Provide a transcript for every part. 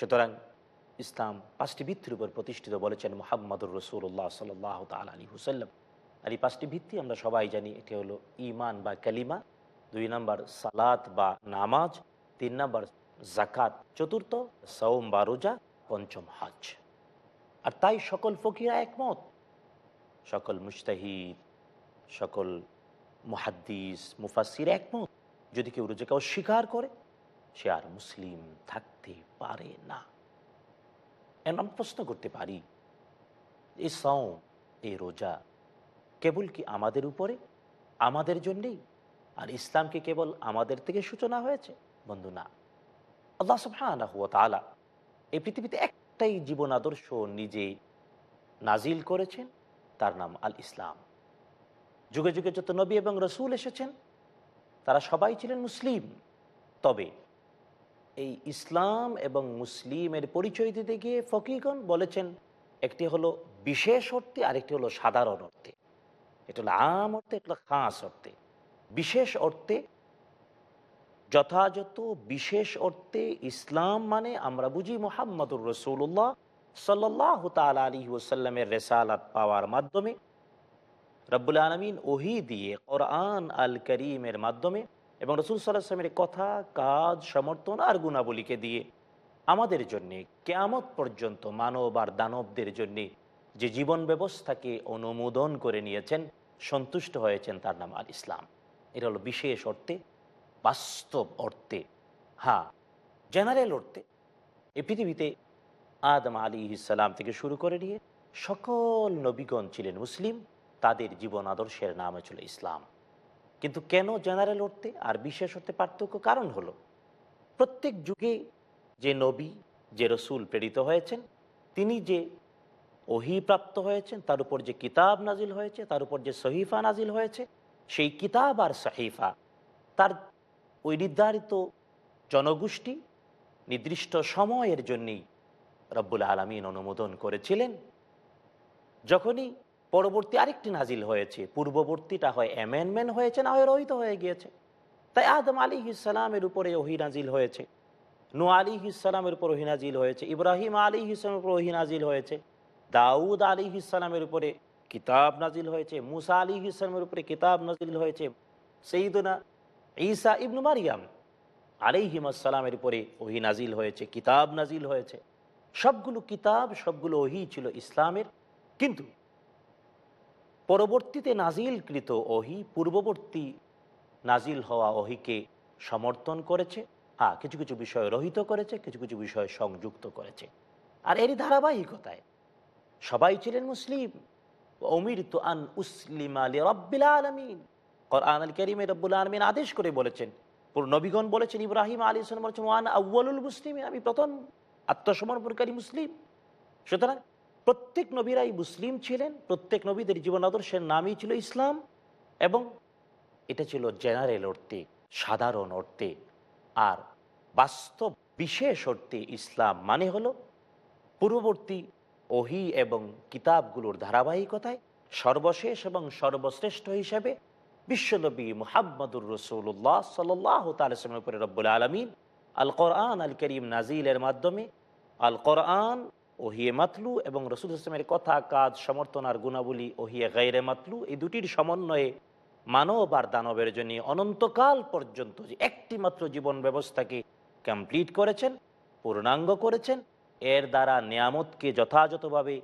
সুতরাং ইসলাম পাঁচটি ভিত্তির উপর প্রতিষ্ঠিত বলেছেন মোহাম্মদুর রসুল্লাহ সাল্লাহ তাল আলী হুসাল্লাম আর এই পাঁচটি ভিত্তি আমরা সবাই জানি, এটি হলো ইমান বা কালিমা, দুই নম্বর সালাত বা নামাজ, তিন নম্বর জাকাত চতুর্থ সৌম বা রোজা, পঞ্চম হজ। আর তাই সকল ফকিরা একমত। সকল মুস্তাহিদ সকল মুহাদ্দিস মুফাসির একমত। যদি কেউ রোজাকে অস্বীকার করে সে আর মুসলিম থাকতে পারে না। এমন প্রশ্ন করতে পারি এই সৌ এই রোজা কেবল কি আমাদের উপরে, আমাদের জন্যেই? আর ইসলামকে কেবল আমাদের থেকে সূচনা হয়েছে? বন্ধু, না। আল্লাহ সুবহানাহু ওয়া তাআলা এই পৃথিবীতে একটাই জীবন আদর্শ নিজে নাজিল করেছেন, তার নাম আল ইসলাম যুগে যুগে যত নবী এবং রসুল এসেছেন, তারা সবাই ছিলেন মুসলিম। তবে এই ইসলাম এবং মুসলিমের পরিচয় দিতে গিয়ে ফকিগণ বলেছেন, একটি হলো বিশেষ অর্থে, আরেকটি হলো সাধারণ অর্থে। এটা হলো আম অর্থে একটা খাস অর্থে। বিশেষ অর্থে, যথাযথ বিশেষ অর্থে ইসলাম মানে আমরা বুঝি মোহাম্মদুর রসুল্লাহ সাল্লাহ তাল আলী ওসাল্লামের রেসালাত পাওয়ার মাধ্যমে। রব্বুল আলমিন ওহি দিয়ে কোরআন আল করিমের মাধ্যমে এবং রসুল সাল্লাহামের কথা, কাজ, সমর্থন আর গুণাবলীকে দিয়ে আমাদের জন্যে, কেয়ামত পর্যন্ত মানব আর দানবদের জন্যে যে জীবন ব্যবস্থাকে অনুমোদন করে নিয়েছেন, সন্তুষ্ট হয়েছেন তার নাম আল ইসলাম। এটা হলো বিশেষ অর্থে, বাস্তব অর্থে। হ্যাঁ জেনারেল অর্থে। এই পৃথিবীতে আদম আলী ইসালাম থেকে শুরু করে নিয়ে সকল নবীগণ ছিলেন মুসলিম, তাদের জীবন আদর্শের নাম ছিল ইসলাম। কিন্তু কেন জেনারেল অর্থে আর বিশেষ অর্থে পার্থক্য কারণ হলো, প্রত্যেক যুগে যে নবী, যে রসুল প্রেরিত হয়েছেন, তিনি যে ওহি প্রাপ্ত হয়েছেন, তার উপর যে কিতাব নাজিল হয়েছে, তার উপর যে সহিফা নাজিল হয়েছে, সেই কিতাব আর সহিফা, তার ওই নির্ধারিত জনগোষ্ঠী নির্দিষ্ট সময়ের জন্যেই রব্বুল আলমিন অনুমোদন করেছিলেন। যখনই পরবর্তী আরেকটি নাজিল হয়েছে। পূর্ববর্তীটা হয় অ্যামেন্ডমেন্ট হয়েছে, না হয় রহিত হয়ে গিয়েছে। তাই আদম আলী ইসালামের উপরে ওহি নাজিল হয়েছে। নু আলী ইসালামের উপর ওহি নাজিল হয়েছে। ইব্রাহিম আলী ইসলামের উপর ওহি নাজিল হয়েছে। দাউদ আলী ইসালামের উপরে কিতাব নাজিল হয়েছে। মুসা আলী ইসলামের উপরে কিতাব নাজিল হয়েছে। সেইদুনা ঈসা ইবনু মারিয়াম আলিহিমাসালামের উপরে ওহি নাজিল হয়েছে। কিতাব নাজিল হয়েছে। সবগুলো কিতাব, সবগুলো ওহি ছিল ইসলামের। কিন্তু পরবর্তীতে নাজিলকৃত ওহি, পূর্ববর্তী নাজিল হওয়া ওহিকে সমর্থন করেছে। হ্যাঁ কিছু কিছু বিষয় রহিত করেছে, কিছু কিছু বিষয় সংযুক্ত করেছে। আর এরই ধারাবাহিকতায় সবাই ছিলেন মুসলিম। অমির তো আন উসলিম আলী রব্বিল আলমিন। কোরআন আল করিমে রব্বুল আলমিন আদেশ করে বলেছেন নবীগণ বলেছেন, ইব্রাহিম আলী ইসলাম বলেছেন, ওয়ান আউ্বালুল মুসলিম আমি প্রথম আত্মসমর্পণকারী মুসলিম। সুতরাং প্রত্যেক নবীরাই মুসলিম ছিলেন, প্রত্যেক নবীদের জীবন আদর্শের নামই ছিল ইসলাম এবং এটা ছিল জেনারেল অর্থে, সাধারণ অর্থে আর বাস্তব বিশেষ অর্থে ইসলাম মানে হলো পূর্ববর্তী ওহি এবং কিতাবগুলোর ধারাবাহিকতায় সর্বশেষ এবং সর্বশ্রেষ্ঠ হিসেবে বিশ্বনবী মোহাম্মদুর রসুল্লাহ সাল্লাহ তালের উপরে রব্বুল আলমিন আল কোরআন আল করিম নাজিলের মাধ্যমে আল কোরআন ওহিয়ে মাতলু এবং রসুল ইসলামের কথা, কাজ, সমর্থন আর গুণাবলী ওহিয়ে গাইরে মাতলু, এই দুটির সমন্বয়ে মানব আর দানবের জন্য অনন্তকাল পর্যন্ত যে একটি মাত্র জীবন ব্যবস্থাকে কমপ্লিট করেছেন, পূর্ণাঙ্গ করেছেন, এর দ্বারা নিয়ামতকে যথাযথভাবে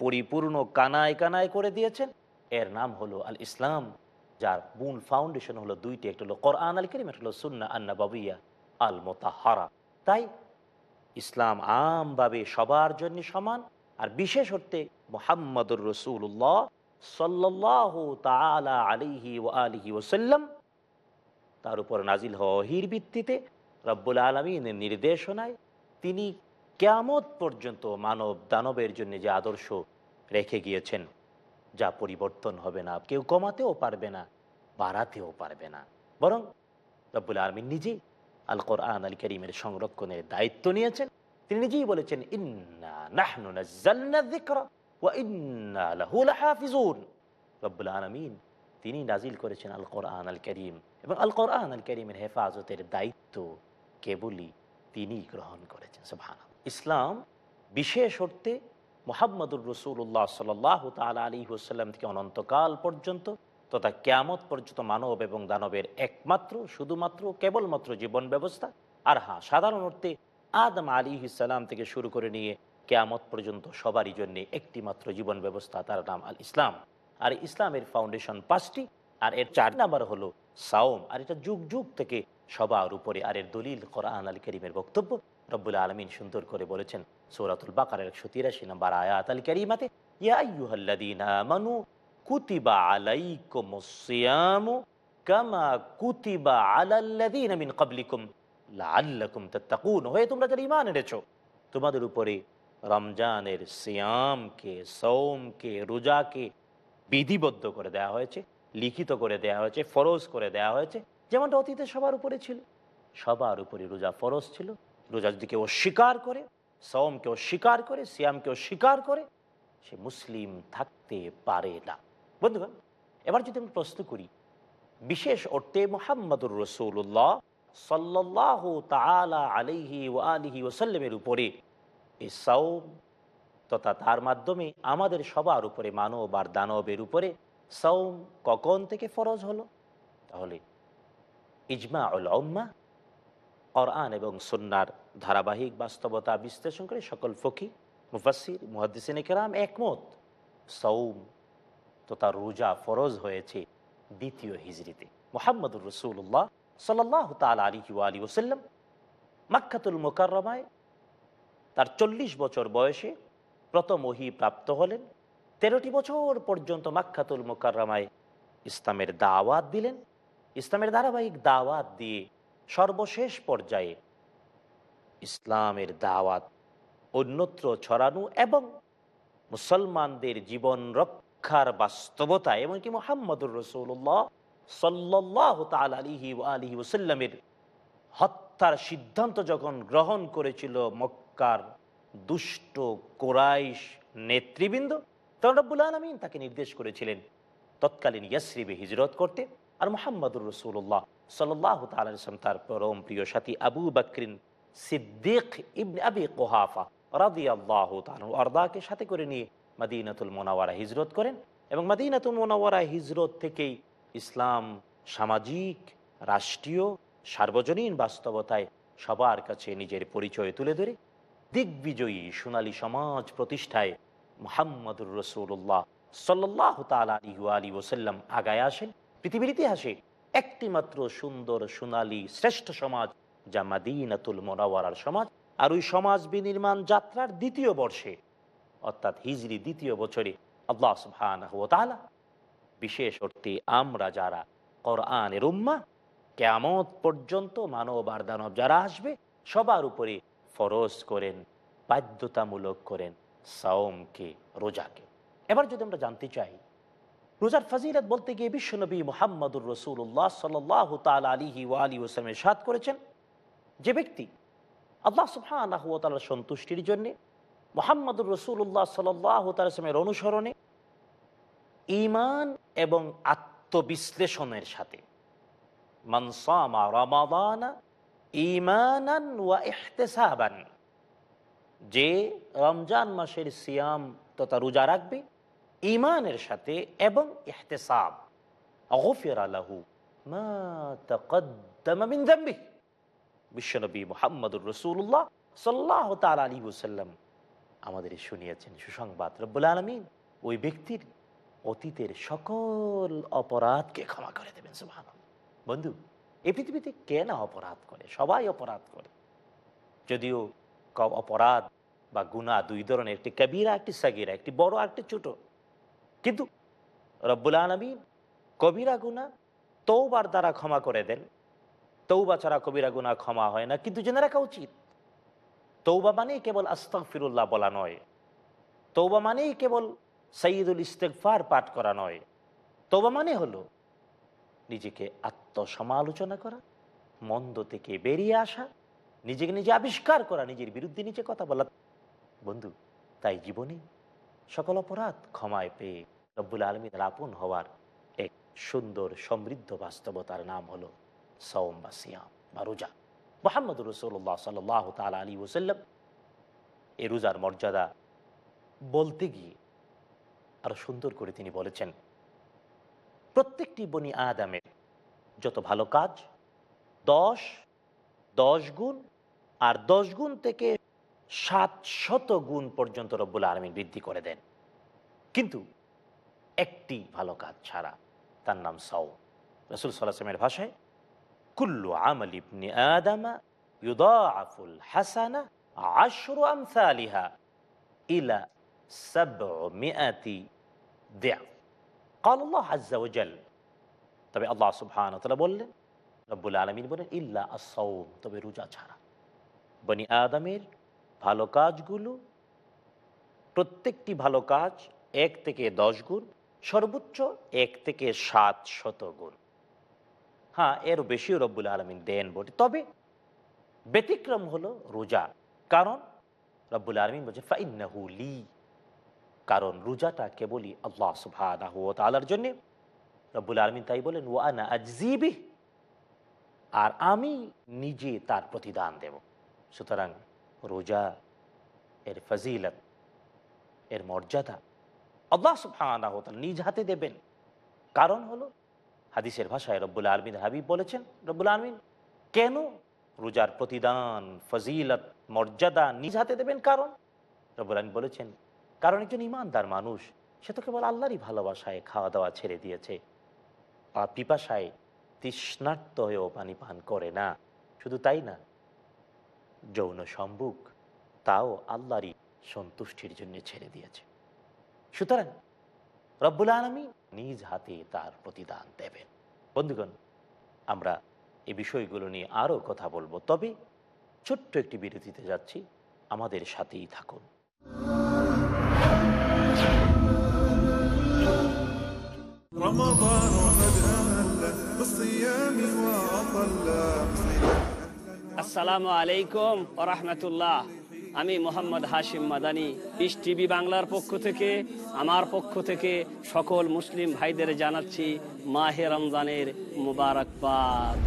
পরিপূর্ণ কানায় কানায় করে দিয়েছেন। এর নাম হলো আল ইসলাম যার মূল ফাউন্ডেশন হলো দুইটি, একটা হলো কোরআন আল করিম একটা হলো সুন্না আন্না বাবিয়া আল মোতাহারা তাই ইসলাম আমভাবে সবার জন্য সমান। আর বিশেষ অর্থে মোহাম্মদুর রসুল্লাহ সাল্লাহ তালা আলিহি ও আলিহি ওসাল্লাম তার উপর নাজিল হির ভিত্তিতে রব্বুল আলমিনের নির্দেশনায় তিনি কেয়ামত পর্যন্ত মানব দানবের জন্য যে আদর্শ রেখে গিয়েছেন, যা পরিবর্তন হবে না, কেউ কমাতেও পারবে না, বাড়াতেও পারবে না। বরং রব্বুল আলমিন নিজেই আল কোরআন আল করিমের সংরক্ষণের দায়িত্ব নিয়েছেন। তিনি নিজেই বলেছেন রব্বুল তিনি নাজিল করেছেন আল কোরআন আল করিম এবং আল কোরআন আল করিমের হেফাজতের দায়িত্ব কেবলই তিনি গ্রহণ করেছেন। সুবহানাল্লাহ। ইসলাম বিশেষ অর্থে মোহাম্মদুর রসুল্লাহ সাল্লাহ তাল আলী হুসাল্লাম থেকে অনন্তকাল পর্যন্ত তথা কেয়ামত পর্যন্ত মানব এবং দানবের একমাত্র, শুধুমাত্র, কেবলমাত্র জীবন ব্যবস্থা। আর হ্যাঁ সাধারণ অর্থে আদম আলী ইসাল্লাম থেকে শুরু করে নিয়ে কেয়ামত পর্যন্ত সবারই জন্য একটি মাত্র জীবন ব্যবস্থা, তার নাম আল ইসলাম। আর ইসলামের ফাউন্ডেশন পাঁচটি, আর এর চার নাম্বার হলো সাওম। আর এটা যুগ যুগ থেকে সবার উপরে, আর এর দলিল কোরআন আল করিমের বক্তব্য। রব্বুল আলমিন সুন্দর করে বলেছেন, সৌরাতুল বাকার একশো তিরাশি নম্বর আয়াত আল করিমাতে মানু কুতিবা আলাইকুম কামা কুতিবা আলাল্লাদিন মিন কাবলিকুম লাআল্লাকুম তাত্তাকুন হয়ে তোমরা যারা ঈমান এনেছো, তোমাদের উপরে রমজানের সিয়ামকে সৌমকে রোজাকে বিধিবদ্ধ করে দেওয়া হয়েছে, লিখিত করে দেওয়া হয়েছে, ফরজ করে দেওয়া হয়েছে, যেমনটা অতীতে সবার উপরে ছিল। সবার উপরে রোজা ফরজ ছিল। রোজা যদি কেউ অস্বীকার করে সৌমকে অস্বীকার করে, সিয়ামকে অস্বীকার করে, সে মুসলিম থাকতে পারে না। বন্ধুগণ, এবার যদি আমি প্রশ্ন করি, বিশেষ অর্থে মোহাম্মদুর রসুল্লাহ সাল্লাহ তালা আলিহি ও আলিহি ওসাল্লামের উপরে এই তথা তার মাধ্যমে আমাদের সবার উপরে, মানব আর দানবের উপরে সৌম কখন থেকে ফরজ হলো? তাহলে ইজমা উল উম্মা, কোরআন এবং সন্ন্যার ধারাবাহিক বাস্তবতা বিশ্লেষণ করে সকল ফকি মুফাসির মুহাদ্দিসিন একমত সৌম তথা রোজা ফরজ হয়েছে দ্বিতীয় হিজড়িতে মোহাম্মদুর রসুল্লাহ সাল্লাহ তাল আলী আলী ওসাল্লাম মাক্ষাতুল মোকাররমায় তার চল্লিশ বছর বয়সে প্রথম ওহি প্রাপ্ত হলেন। তেরোটি বছর পর্যন্ত মাক্ষাতুল মোকাররমায় ইসলামের দাওয়াত দিলেন। ইসলামের ধারাবাহিক দাওয়াত দিয়ে সর্বশেষ পর্যায়ে ইসলামের দাওয়াত অন্যত্র ছড়ানো এবং মুসলমানদের জীবন রক্ষার বাস্তবতা, এমনকি মোহাম্মদুর রসুল্লাহ সাল্লাহ তাল আলিহি আলিহি ওসাল্লামের হত্যার সিদ্ধান্ত যখন গ্রহণ করেছিল মক্কার দুষ্ট কোরাইশ নেতৃবৃন্দ, তখন রব্বুল আলমিন তাকে নির্দেশ করেছিলেন তৎকালীন ইয়াসরিবে হিজরত করতে। আর মোহাম্মদুর রসুল্লাহ সাল্লাহ তালাম তার পরম প্রিয় সাথী আবু বকরিন সিদ্দিক ইবনে আবি কোহাফা রাদি আল্লাহ আর্দাকে সাথে করে নিয়ে মাদিনাতুল মোনাওয়ারা হিজরত করেন এবং মাদিনাতুল মোনাওয়ারা হিজরত থেকেই ইসলাম সামাজিক, রাষ্ট্রীয়, সার্বজনীন বাস্তবতায় সবার কাছে নিজের পরিচয় তুলে ধরে। দিগ্বিজয়ী সোনালী সমাজ প্রতিষ্ঠায় মোহাম্মদুর রসুল্লাহ সাল্লাহ তাল আলী আলী ওসাল্লাম আগায় আসেন। পৃথিবীর ইতিহাসে একটি মাত্র সুন্দর সোনালী শ্রেষ্ঠ সমাজ যা মাদিনাতুল মোনাওয়ারার সমাজ। আর ওই সমাজ বিনির্মাণ যাত্রার দ্বিতীয় বর্ষে অর্থাৎ হিজরি দ্বিতীয় বছরে আল্লাহ সুবহান বিশেষ অর্থে আমরা যারা কোরআনের উম্মা কেমত পর্যন্ত মানব আর দানব যারা আসবে, সবার উপরে ফরজ করেন, বাধ্যতামূলক করেন সাওমকে, রোজাকে। এবার যদি আমরা জানতে চাই, রোজার ফাজিলত বলতে গিয়ে বিশ্বনবী মোহাম্মদুর রসুল্লাহ সাল্লাহ তাল আলিহি ও আলী ওসলামের সাদ করেছেন, যে ব্যক্তি আল্লাহ সুফানার সন্তুষ্টির জন্যে মোহাম্মদুর রসুল্লাহ সাল্লাহ অনুসরণে ইমান এবং আত্মবিশ্লেষণের সাথে। যে রমজান মাসের সিয়াম তথা রোজা রাখবে ইমানের সাথে এবং ইহতেসাব। বিশ্বনবী মোহাম্মদুর রসুল্লাহ সাল্লাহ তাল আলী ওসাল্লাম আমাদের শুনিয়েছেন সুসংবাদ। রব্বুল আলমিন ওই ব্যক্তির অতীতের সকল অপরাধকে ক্ষমা করে দেবেন সুহান বন্ধু এই পৃথিবীতে কে না অপরাধ করে? সবাই অপরাধ করে। যদিও অপরাধ বা গুণা দুই ধরনের, একটি কবিরা, একটি সাগিরা, একটি বড় একটি ছোট। কিন্তু রব্বুল আলমী কবিরা গুণা তৌবার দ্বারা ক্ষমা করে দেন। তৌবা ছাড়া কবিরা গুণা ক্ষমা হয় না। কিন্তু জেনে রাখা উচিত তৌবা মানেই কেবল আস্তক ফিরুল্লাহ বলা নয়। তৌবা মানেই কেবল সঈদুল ইস্তেকফার পাঠ করা নয়। তৌবা মানে হলো নিজেকে আত্মসমালোচনা করা, মন্দ থেকে বেরিয়ে আসা, নিজেকে নিজে আবিষ্কার করা, নিজের বিরুদ্ধে নিজে কথা বলা। বন্ধু, তাই জীবনে সকল অপরাধ ক্ষমায় পেয়ে রব্বুল আলমীর আপন হওয়ার এক সুন্দর সমৃদ্ধ বাস্তবতার নাম হলো সওম বা সিয়াম বা রোজা। মোহাম্মদ রসুল্লাহ সাল তাল আলী ওসাল্লাম এই রোজার মর্যাদা বলতে গিয়ে আরও সুন্দর করে তিনি বলেছেন, প্রত্যেকটি বনি আদামের যত ভালো কাজ, দশ দশ গুণ আর দশ গুণ থেকে সাত শত গুণ পর্যন্ত রব্বুল আলমী বৃদ্ধি করে দেন। কিন্তু একটি ভালো কাজ ছাড়া তার নাম সাউ রসুল সাল্লামের ভাষায় কুল্লু আমল ইবনি আদামা ইউদাআফুল হাসানা আশরু আমসালিহা ইলা সাবমিআতি দিআফ قال الله عز وجل তবে আল্লাহ সুবহান বললেন রব্বুল আলমিন বলেন ইল্লা আসৌম তবে রোজা ছাড়া বনি আদমের ভালো কাজগুলো প্রত্যেকটি ভালো কাজ এক থেকে দশ গুণ সর্বোচ্চ এক থেকে সাত শত গুণ হ্যাঁ এর বেশিও রব্বুল আলমিন দেন বটে। তবে ব্যতিক্রম হলো রোজা। কারণ রব্বুল আলমিন বলছে, ফাইন্নাহু লি। কারণ রোজাটা কেবলই আল্লাহ সুবহানাহু ওয়া তাআলার জন্য। রব্বুল আলমিন তাই বলেন ওয়ানা আজিবি আর আমি নিজে তার প্রতিদান দেব। সুতরাং রোজা এর ফজিলত, এর মর্যাদা আল্লাহ ওয়া তাআলা নিজ হাতে দেবেন। কারণ হলো হাদিসের ভাষায় রব্বুল আলমিন হাবিব বলেছেন, রব্বুল আলমিন, কেন রোজার প্রতিদান, ফজিলত, মর্যাদা নিজ হাতে দেবেন কারণ? রব্বুল আলমিন বলেছেন, কারণ একজন ইমানদার মানুষ, সে তো কেবল আল্লাহরই ভালোবাসায় খাওয়া দাওয়া ছেড়ে দিয়েছে। আর পিপাসায় তৃষ্ণার্ত হয়েও পানি পান করে না। শুধু তাই না, যৌন সম্ভুক তাও আল্লাহরই সন্তুষ্টির জন্য ছেড়ে দিয়েছে। সুতরাং রব্বুল আলমী নিজ হাতে তার প্রতিদান দেবেন। বন্ধুগণ আমরা এই বিষয়গুলো নিয়ে আরও কথা বলব তবে ছোট্ট একটি বিরতিতে যাচ্ছি। আমাদের সাথেই থাকুন। আসসালামু আলাইকুম রহমতুল্লাহ। আমি মোহাম্মদ হাশিম মাদানি পিস টিভি বাংলার পক্ষ থেকে আমার পক্ষ থেকে সকল মুসলিম ভাইদের জানাচ্ছি মাহে রমজানের মুবারকবাদ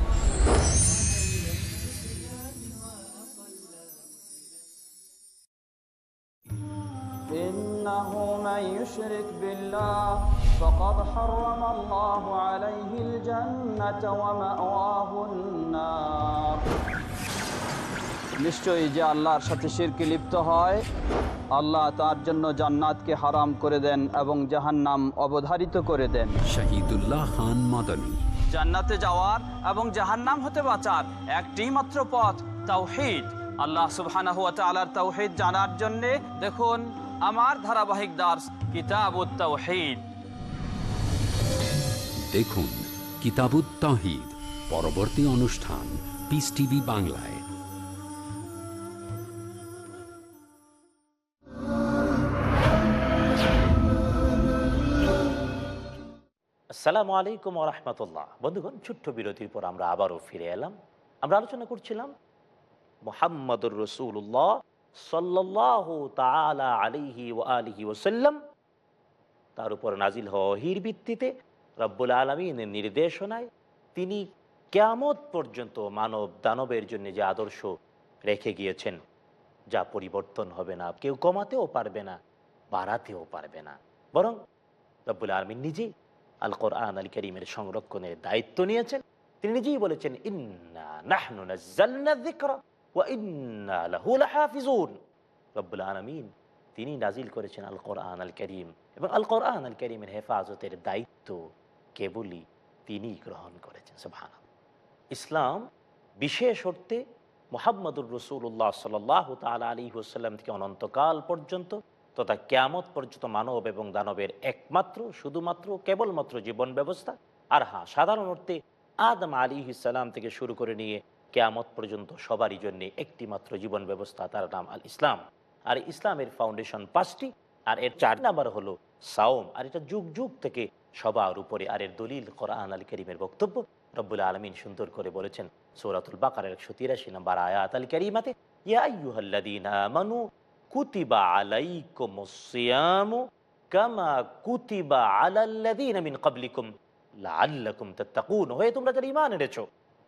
إنه من يشرك بالله فقد حرم الله عليه الجنة ومأواه النار নিশ্চয়ই যে আল্লাহর সাথে শিরকে লিপ্ত হয় আল্লাহ তার জন্য জান্নাতকে হারাম করে দেন এবং জাহান্নাম অবধারিত করে দেন। শহীদুল্লাহ খান মাদানী। জান্নাতে যাওয়ার এবং জাহান্নাম হতে বাঁচার একটি মাত্র পথ তাওহিদ। আল্লাহ সুবহানাহু ওয়া তাআলার তাওহিদ জানার জন্য দেখুন আমার ধারাবাহিক দার্স কিতাবুত তাওহিদ। দেখুন কিতাবুত তাহিদ পরবর্তী অনুষ্ঠান পিস টিভি বাংলায়। আসসালামু আলাইকুম রহমতুল্লাহ। বন্ধুগণ, ছোট্ট বিরতির পর আমরা আবারও ফিরে এলাম। আমরা আলোচনা করছিলাম মোহাম্মদুর রসুল্লাহ সাল্লাহ তার উপর নাজিল হির ভিত্তিতে রব্বুল আলমিনের নির্দেশনায় তিনি কেয়ামত পর্যন্ত মানব দানবের জন্য যে আদর্শ রেখে গিয়েছেন, যা পরিবর্তন হবে না, কেউ কমাতেও পারবে না, বাড়াতেও পারবে না। বরং রব্বুল আলমিন নিজেই আল কোরআন আল করিমের সংরক্ষণের দায়িত্ব নিয়েছেন। তিনি নিজেই বলেছেন রব্বুল তিনি নাজিল করেছেন আল কোরআন আল করিম এবং আল কোরআন আল করিমের হেফাজতের দায়িত্ব কেবলই তিনি গ্রহণ করেছেন সুবহান ইসলাম বিশেষ অর্থে মোহাম্মদুর রসুল্লাহ সাল্লাহ তাল আলী হুসাল্লাম থেকে অনন্তকাল পর্যন্ত তথা কেয়ামত পর্যন্ত মানব এবং দানবের একমাত্র, শুধুমাত্র, কেবলমাত্র জীবন ব্যবস্থা। আর হ্যাঁ সাধারণ অর্থে আদম আলী ইসাল্লাম থেকে শুরু করে নিয়ে কেয়ামত পর্যন্ত সবারই জন্য একটি মাত্র জীবন ব্যবস্থা, তার নাম আল ইসলাম। আর ইসলামের ফাউন্ডেশন পাঁচটি, আর এর চার নাম্বার হলো সাওম। আর এটা যুগ যুগ থেকে সবার উপরে, আর এর দলিল কোরআন আল করিমের বক্তব্য। রব্বুল আলমিন সুন্দর করে বলেছেন, সৌরাতুল বাকার একশো তিরাশি নম্বর আয়াত আল করিমাতে কুতিবা কামা কুতিবা তোমরা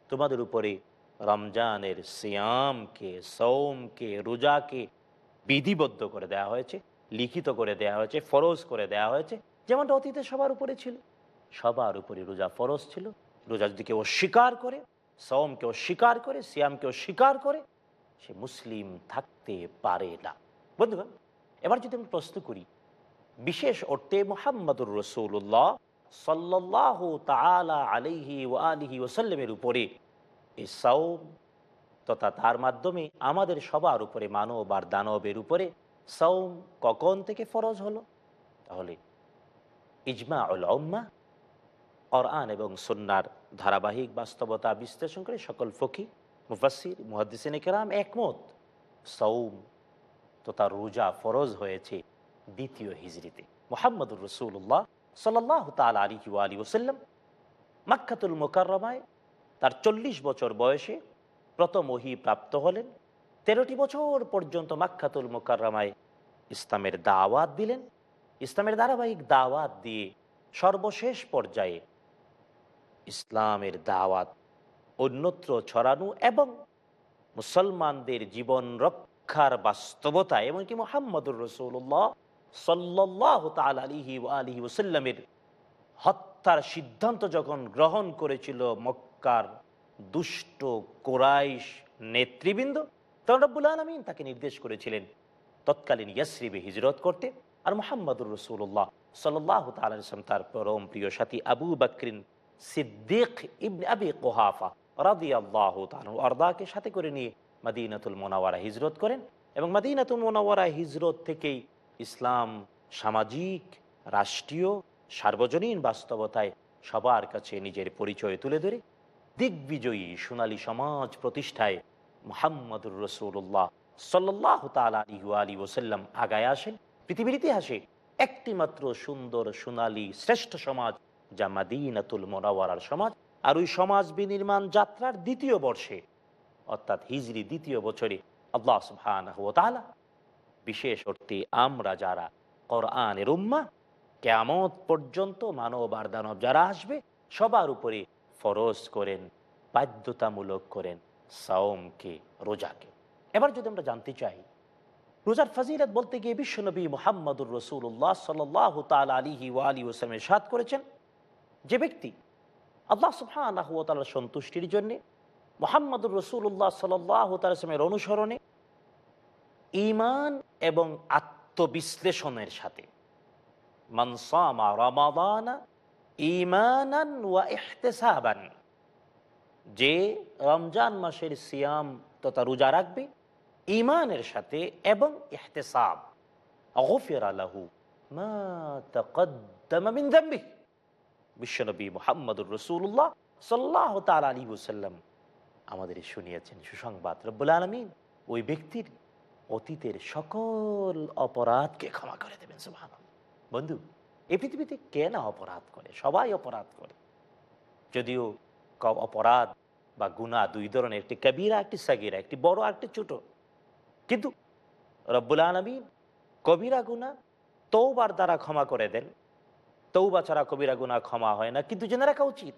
তোমাদের উপরে রমজানের সিয়ামকে সৌমকে রোজাকে বিধিবদ্ধ করে দেওয়া হয়েছে, লিখিত করে দেওয়া হয়েছে, ফরজ করে দেওয়া হয়েছে, যেমনটা অতীতে সবার উপরে ছিল। সবার উপরে রোজা ফরজ ছিল। রোজা যদি কেউ অস্বীকার করে, সওমকে অস্বীকার করে, সিয়ামকে অস্বীকার করে, সে মুসলিম থাকতে পারে না। বন্ধুগণ, এবার যদি আমি প্রশ্ন করি, বিশেষ অর্থে মোহাম্মদুর রসুল্লাহ সাল্লাহ তালা আলিহি ও আলিহি ওসাল্লামের উপরে এই সাওম তথা তার মাধ্যমে আমাদের সবার উপরে মানব আর দানবের উপরে সাওম কখন থেকে ফরজ হলো? তাহলে ইজমা উল উম্মা, কোরআন এবং সন্ন্যার ধারাবাহিক বাস্তবতা বিশ্লেষণ করে সকল ফকি মুফাসির মুহাদ্দিসিন কেরাম একমত সৌম তথা রোজা ফরজ হয়েছে দ্বিতীয় হিজড়িতে মোহাম্মদুর রসুল্লাহ সাল্লাহ তাল আলী আলী ওসাল্লাম মাক্কাতুল মোকাররমায় তার চল্লিশ বছর বয়সে প্রথম ওহি প্রাপ্ত হলেন। তেরোটি বছর পর্যন্ত মাক্কাতুল মোকাররমায় ইসলামের দাওয়াত দিলেন। ইসলামের ধারাবাহিক দাওয়াত দিয়ে সর্বশেষ পর্যায়ে ইসলামের দাওয়াত অন্যত্র ছড়ানো এবং মুসলমানদের জীবন রক্ষার বাস্তবতা, এমনকি মোহাম্মদুর রসুল্লাহ সাল্লাহ তাল আলিহি আলিহি ওসাল্লামের হত্যার সিদ্ধান্ত যখন গ্রহণ করেছিল মক্কার দুষ্ট কোরাইশ নেতৃবৃন্দ, তখন রব্বুল আলমিন তাকে নির্দেশ করেছিলেন, তৎকালীন ইয়াসরিবে হিজরত করতে। আর মোহাম্মদুর রসুল্লাহ সাল্লাহ তালাম তার পরম প্রিয় সাথী আবু বকরিন সিদ্দিক ইবনে আবি কোহাফা রাদি আল্লাহ আর্দাকে সাথে করে নিয়ে মাদিনাতুল মোনাওয়ারা হিজরত করেন এবং মাদিনাতুল মোনাওয়ারা হিজরত থেকেই ইসলাম সামাজিক, রাষ্ট্রীয়, সার্বজনীন বাস্তবতায় সবার কাছে নিজের পরিচয় তুলে ধরে দিগ্বিজয়ী সোনালী সমাজ প্রতিষ্ঠায় মোহাম্মদুর রসুল্লাহ সাল্লাহ তাল আলী ওসাল্লাম আগায় আসেন। পৃথিবীর ইতিহাসে একটিমাত্র সুন্দর সোনালী শ্রেষ্ঠ সমাজ যা মাদিনাতুল মোনাওয়ারার সমাজ। আর ওই সমাজ বিনির্মাণ যাত্রার দ্বিতীয় বর্ষে অর্থাৎ হিজরি দ্বিতীয় বছরে আল্লাহ সুবহান বিশেষ অর্থে আমরা যারা কোরআনের উম্মা কেমত পর্যন্ত মানব আর দানব যারা আসবে, সবার উপরে ফরজ করেন, বাধ্যতামূলক করেন সাওমকে, রোজাকে। এবার যদি আমরা জানতে চাই, রোজার ফাজিলত বলতে গিয়ে বিশ্বনবী মোহাম্মদুর রসুল্লাহ সাল্লাহ তাল আলিহি ওয়া আলী ওসলামের সাদ করেছেন, যে ব্যক্তি আল্লাহ সুবহানার সন্তুষ্টির জন্যে মোহাম্মদুর রসুল্লাহ সাল্লামের অনুসরণে ইমান এবং আত্মবিশ্লেষণের সাথে। যে রমজান মাসের সিয়াম তথা রোজা রাখবে ইমানের সাথে এবং ইহতেসাব। বিশ্বনবী মোহাম্মদুর রসুল্লাহ সাল্লাহ তাল আলী ওসাল্লাম আমাদের শুনিয়েছেন সুসংবাদ। রব্বুল আলমিন ওই ব্যক্তির অতীতের সকল অপরাধকে ক্ষমা করে দেবেন সুহান বন্ধু এই পৃথিবীতে কে না অপরাধ করে? সবাই অপরাধ করে। যদিও অপরাধ বা গুণা দুই ধরনের, একটি কবিরা, একটি সাগিরা, একটি বড় একটি ছোট। কিন্তু রব্বুল আলমিন কবিরা গুণা তৌবার দ্বারা ক্ষমা করে দেন। তৌবা ছাড়া কবিরা গুণা ক্ষমা হয় না। কিন্তু জেনে রাখা উচিত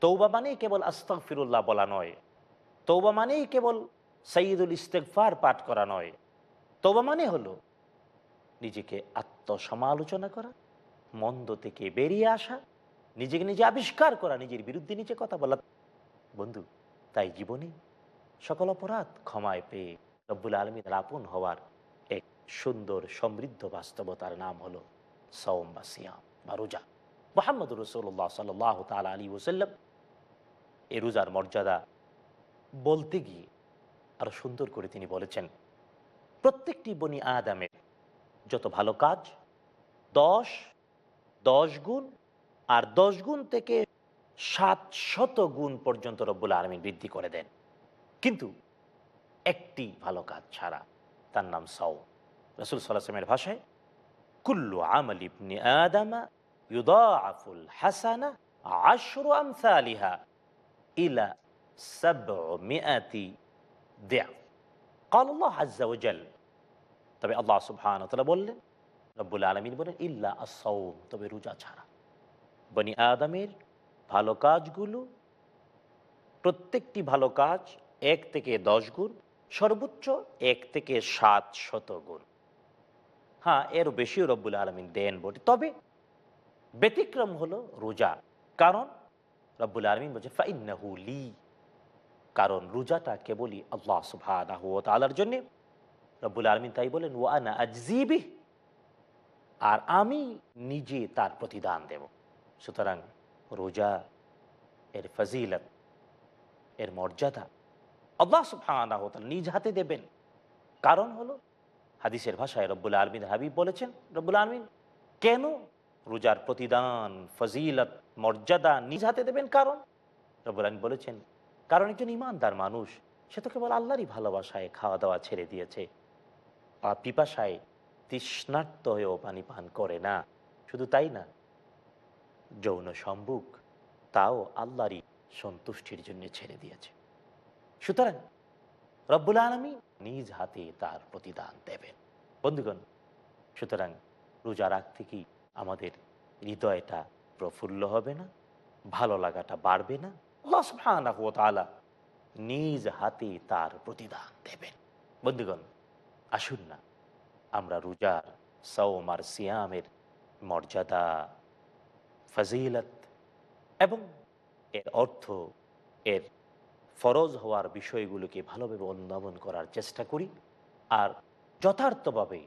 তৌবা মানে কেবল আস্তক ফিরুল্লাহ বলা নয়। তৌবা মানেই কেবল সঈদুল ইস্তেকফার পাঠ করা নয়। তৌবা মানে হলো নিজেকে আত্মসমালোচনা করা, মন্দ থেকে বেরিয়ে আসা, নিজেকে নিজে আবিষ্কার করা, নিজের বিরুদ্ধে নিজে কথা বলা। বন্ধু, তাই জীবনে সকল অপরাধ ক্ষমায় পেয়ে রব্বুল আলমীর আপন হওয়ার এক সুন্দর সমৃদ্ধ বাস্তবতার নাম হলো সওম বা সিয়াম বা রোজা। মোহাম্মদ রসুল্লাহ সাল তাল আলী ওসাল্লাম এ রোজার মর্যাদা বলতে গিয়ে আরও সুন্দর করে তিনি বলেছেন, প্রত্যেকটি বনি আদামের যত ভালো কাজ, দশ দশ গুণ, আর দশ গুণ থেকে সাত শত গুণ পর্যন্ত রব্বুল আলমী বৃদ্ধি করে দেন। কিন্তু একটি ভালো কাজ ছাড়া তার নাম সাও রসুল সাল্লামের ভাষায়, কুল্লু আমল ইবনি আদামা ইউদাআফুল হাসানা আশরু আমসালিহা ইলা সাবমিআতি দিআফ قال الله عز وجل তবে আল্লাহ সুবহানাহু ওয়া তাআলা বললেন রব্বুল আলামিন বলেন ইল্লা আস-সাওম তবে রোজা ছাড়া বনি আদমের ভালো কাজগুলো প্রত্যেকটি ভালো কাজ এক থেকে দশ গুণ সর্বোচ্চ এক থেকে সাত শত গুণ হ্যাঁ এর বেশিও রব্বুল আলমিন দেন বটে তবে ব্যতিক্রম হলো রোজা কারণ রব্বুল আলমিন বলছে ফাইন্নাহু লি কারণ রোজাটা কেবলই আল্লাহ সুবহানাহ ওয়া তাআলার জন্যে। রব্বুল আলমিন তাই বলেন ওয়ানা আজজিবি আর আমি নিজে তার প্রতিদান দেব। সুতরাং রোজা এর ফজিলত, এর মর্যাদা আল্লাহ সুবহানাহু ওয়া তাআলা নিজ হাতে দেবেন। কারণ হলো, হাদিসের ভাষায় রব্বুল আলমিন হাবিব বলেছেন, রব্বুল আলমিন, কেন রোজার প্রতিদান, ফজিলত, মর্যাদা নিজ হাতে দেবেন? কারণ রব্বুল আলমিন বলেছেন কারণ একজন ইমানদার মানুষ, সে তো কেবল আল্লাহরই ভালোবাসায় খাওয়া দাওয়া ছেড়ে দিয়েছে। পিপাসায় তৃষ্ণার্ত হয়েও পানি পান করে না। শুধু তাই না, যৌন সম্ভুক তাও আল্লাহরই সন্তুষ্টির জন্য ছেড়ে দিয়েছে। সুতরাং রব্বুল আলমী নিজ হাতে তার প্রতিদান দেবেন। বন্ধুগণ, সুতরাং রোজা রাখতে কি আমাদের হৃদয়টা প্রফুল্ল হবে না? ভালো লাগাটা বাড়বে না? আল্লাহ নিজ হাতে তার প্রতিদান দেবেন। বন্ধুগণ, আসুন না, আমরা রোজার সৌম আর সিয়ামের মর্যাদা, ফজিলত এবং এর অর্থ, এর ফরজ হওয়ার বিষয়গুলোকে ভালোভাবে অনুধাবন করার চেষ্টা করি আর যথার্থভাবে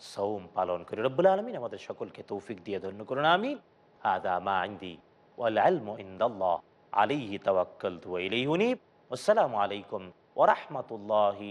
সৌম পালন করি। রব্বুল আলমিন আমাদের সকলকে তৌফিক দিয়ে ধন্য করুন। আমি আদা মা আইন্দি ওয়াল আলমু ইনদাল্লাহ। আলাইহি তাওয়াক্কালতু ওয়া ইলাইহি উনীব আসসালামু আলাইকুম ওয়া রাহমাতুল্লাহি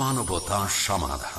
মানবতা সমাধান।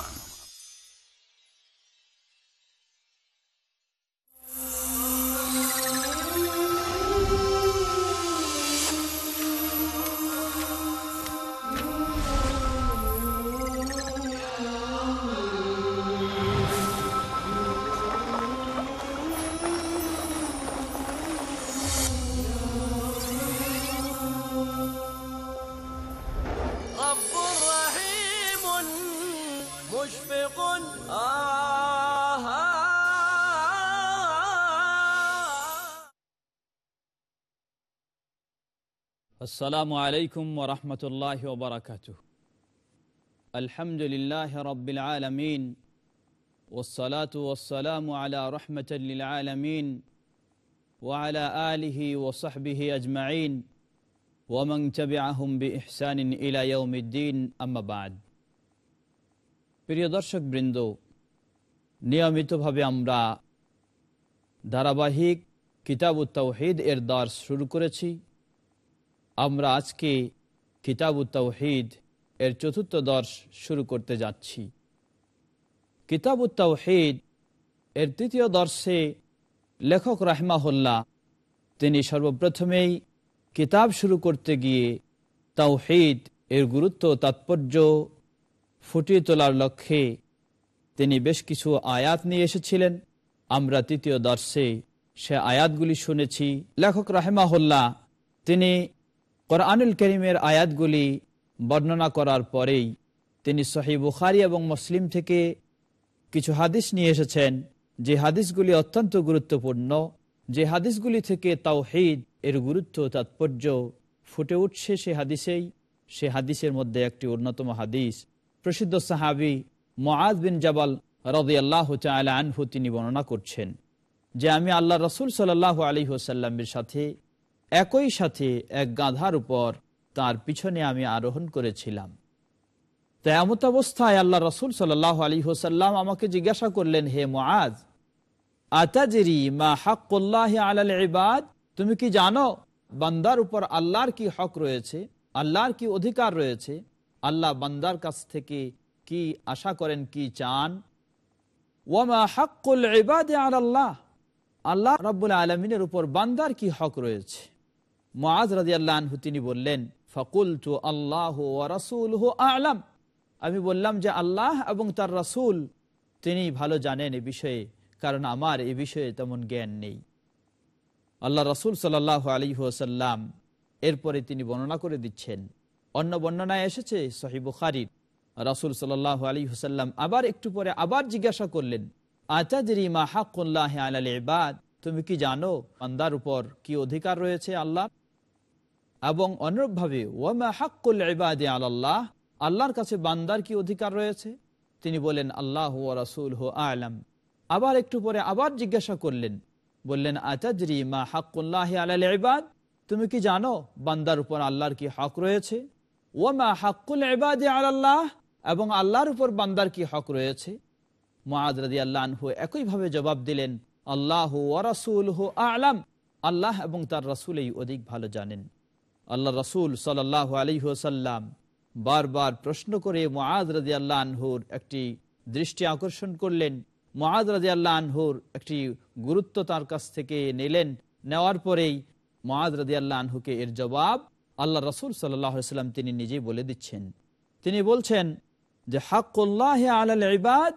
আসসালামু আলাইকুম ওরহমতুল্লাহ ওবরাকাত আলহামদুলিল্লাহ রবিল আলমিন ওসলাত ওসালাম আলা রহমতুল্লিল আলমিন ওয়ালা আলিহি ওসাহবিহি আজমাইন ওমং চবিআহম বি ইহসান ইলায়ুদ্দিন আম্মাবাদ প্রিয় দর্শকবৃন্দ, নিয়মিতভাবে আমরা ধারাবাহিক কিতাব উত্তাহিদ এর দর শুরু করেছি। আমরা আজকে কিতাব তাওহিদ এর চতুর্থ দর্শ শুরু করতে যাচ্ছি। কিতাব তাওহিদ এর তৃতীয় দর্শে লেখক রাহমাহুল্লাহ, তিনি সর্বপ্রথমেই কিতাব শুরু করতে গিয়ে তাওহিদ এর গুরুত্ব তাৎপর্য ফুটিয়ে তোলার লক্ষ্যে তিনি বেশ কিছু আয়াত নিয়ে এসেছিলেন। আমরা তৃতীয় দর্শে সে আয়াতগুলি শুনেছি। লেখক রাহেমাহুল্লাহ, তিনি কোরআনুল করিমের আয়াতগুলি বর্ণনা করার পরেই তিনি সহি বুখারি এবং মুসলিম থেকে কিছু হাদিস নিয়ে এসেছেন। যে হাদিসগুলি অত্যন্ত গুরুত্বপূর্ণ, যে হাদিসগুলি থেকে তাও তাওহিদ এর গুরুত্ব, তাৎপর্য ফুটে উঠছে সে হাদিসেই। সে হাদিসের মধ্যে একটি অন্যতম হাদিস। প্রসিদ্ধ সাহাবি মোয়াজ বিন জাবাল রদি আল্লাহ আনহু তিনি বর্ণনা করছেন যে, আমি আল্লাহ রসুল সাল্লাহ আলী হোসাল্লামের সাথে একই সাথে এক গাধার উপর তার পিছনে আমি আরোহণ করেছিলাম। তো এমত অবস্থায় আল্লাহ রসুল সাল্লাহ আলী হোসাল্লাম আমাকে জিজ্ঞাসা করলেন, হে মোয়াজ আতাজেরি মা হকুল্লাহ আলাল ইবাদ? তুমি কি জানো বান্দার উপর আল্লাহর কি হক রয়েছে, আল্লাহর কি অধিকার রয়েছে? আল্লাহ বান্দার কাছ থেকে কি আশা করেন, কি চান? ওয়ামা হাক্কুল ইবাদে আল্লাহ আল্লাহ রব্বুল আলমিনের উপর বান্দার কি হক রয়েছে? মাজ রাজি আল্লাহ তিনি বললেন ফকুল তু আল্লাহ রাসুল আলাম। আমি বললাম যে, আল্লাহ এবং তার রাসুল, তিনি ভালো জানেন এ বিষয়ে, কারণ আমার এ বিষয়ে তেমন জ্ঞান নেই। আল্লাহ রসুল সাল্লাহ আলী এরপরে তিনি বর্ণনা করে দিচ্ছেন, অন্য বর্ণনায় এসেছে সহি বুখারির রাসুল সাল্লাহ আলী হুসাল্লাম আবার একটু পরে আবার জিজ্ঞাসা করলেন আচাদি মা হাকুল্লাহ আলাল ইবাদ? তুমি কি জানো আন্দার উপর কি অধিকার রয়েছে আল্লাহ এবং অনুরূপভাবে, ওয়ামা হাক্কুল ইবাদ আল্লাহ আল্লাহর কাছে বান্দার কি অধিকার রয়েছে? তিনি বলেন আল্লাহ ও রাসুল হো আলাম আবার একটু পরে আবার জিজ্ঞাসা করলেন, বললেন আচাজরি মা হাক্কুল্লাহ আলাল ইবাদ তুমি কি জানো বান্দার উপর আল্লাহর কি হক রয়েছে? ওয়ামা হাক্কুল ইবাদ আল্লাহ এবং আল্লাহর উপর বান্দার কি হক রয়েছে? মহাদ রাজি আল্লাহ একইভাবে জবাব দিলেন, আল্লাহ ওয়ারাসুল হু আলাম আল্লাহ এবং তার রাসুলেই অধিক ভালো জানেন। আল্লাহ রসুল সাল্লাহ আলী সাল্লাম বারবার প্রশ্ন করে মহাদ রাজি আল্লাহ আনহুর একটি দৃষ্টি আকর্ষণ করলেন। মহাদ রাজি আল্লাহ আনহুর একটি গুরুত্ব তার কাছ থেকে নিলেন। নেওয়ার পরেই মহাদ রাজি আল্লাহ আনহুকে এর জবাব আল্লাহ রসুল সাল্লাম তিনি নিজেই বলে দিচ্ছেন। তিনি বলছেন যে হাকুল্লাহ আলাল ইবাদ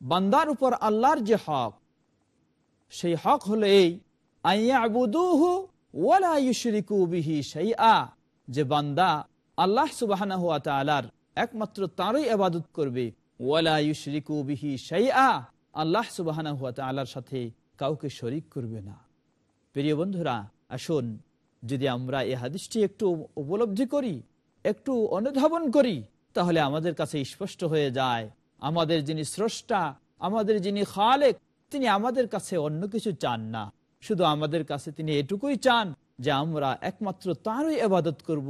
বান্দার উপর আল্লাহর যে হক সেই হক হলো এই যে বান্দা আল্লাহ সুবাহ একমাত্র তারই আবাদত করবে। আল্লাহ সুবাহ সাথে কাউকে শরিক করবে না। প্রিয় বন্ধুরা, আসুন, যদি আমরা এই হাদিসটি একটু উপলব্ধি করি, একটু অনুধাবন করি, তাহলে আমাদের কাছে স্পষ্ট হয়ে যায়, আমাদের যিনি স্রষ্টা, আমাদের যিনি খালেক তিনি আমাদের কাছে অন্য কিছু চান না। শুধু আমাদের কাছে তিনি এটুকুই চান যে আমরা একমাত্র তারই আবাদত করব।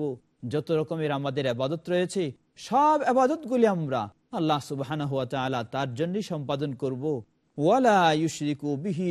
যত রকমের আমাদের আবাদত রয়েছে, সব আবাদত গুলি আমরা আল্লাহ সুবাহ তার জন্যই সম্পাদন করব। ওয়ালা ইউশরিকু বিহি